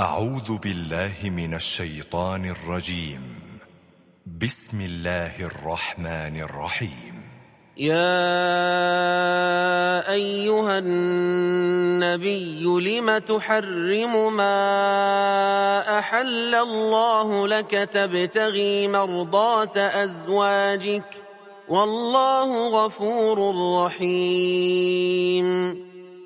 أعوذ بالله من الشيطان الرجيم. بسم الله الرحمن الرحيم. يا أيها النبي لم تحرم ما أحل الله لك تبتغي مرضات أزواجك؟ والله غفور رحيم.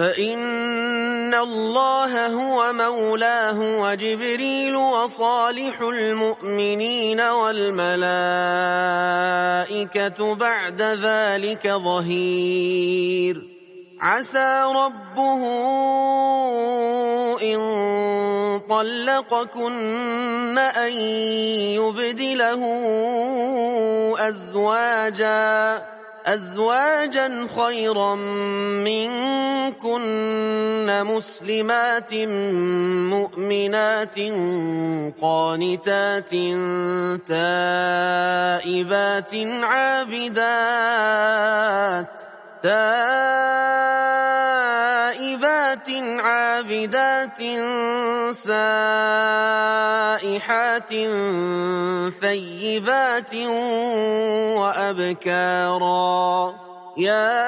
فإن الله هو مولاه وجبريل وصالح المؤمنين والملائكة بعد ذلك ظهير. عسى ربه إن طلقكن أن يبدله أزواجاً. أزواجا خيرا منكن مسلمات مؤمنات قانتات تائبات عابدات تائبات عابدات سائحات ثيبات وأبكارا. يا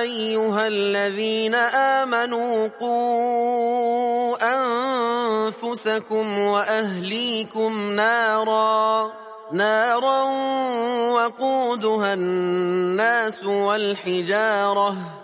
أيها الذين آمنوا قوا أنفسكم وأهليكم نارا. نارا وقودها الناس والحجارة.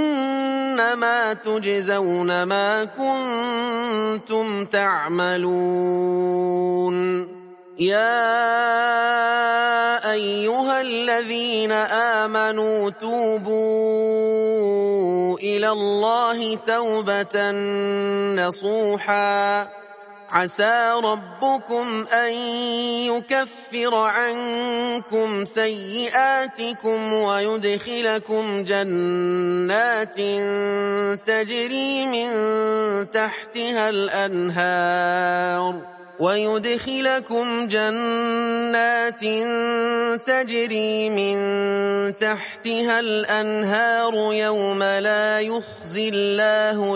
إنما تجزون ما كنتم تعملون. يا أيها الذين آمنوا توبوا إلى الله توبة نصوحاً. عسى ربكم أن يكفر عنكم سيئاتكم ويدخلكم جنات تجري من تحتها الأنهار ويدخلكم جنات تجري من تحتها الأنهار يوم لا يخزي الله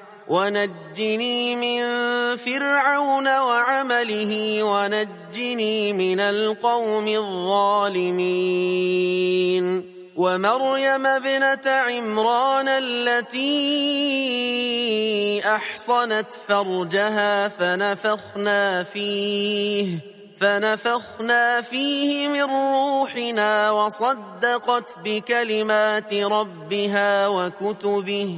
ونجني من فرعون وعمله ونجني من القوم الظالمين ومريم ابنة عمران التي أحصنت فرجها فنفخنا فيه فنفخنا فيه من روحنا وصدقت بكلمات ربها وكتبه.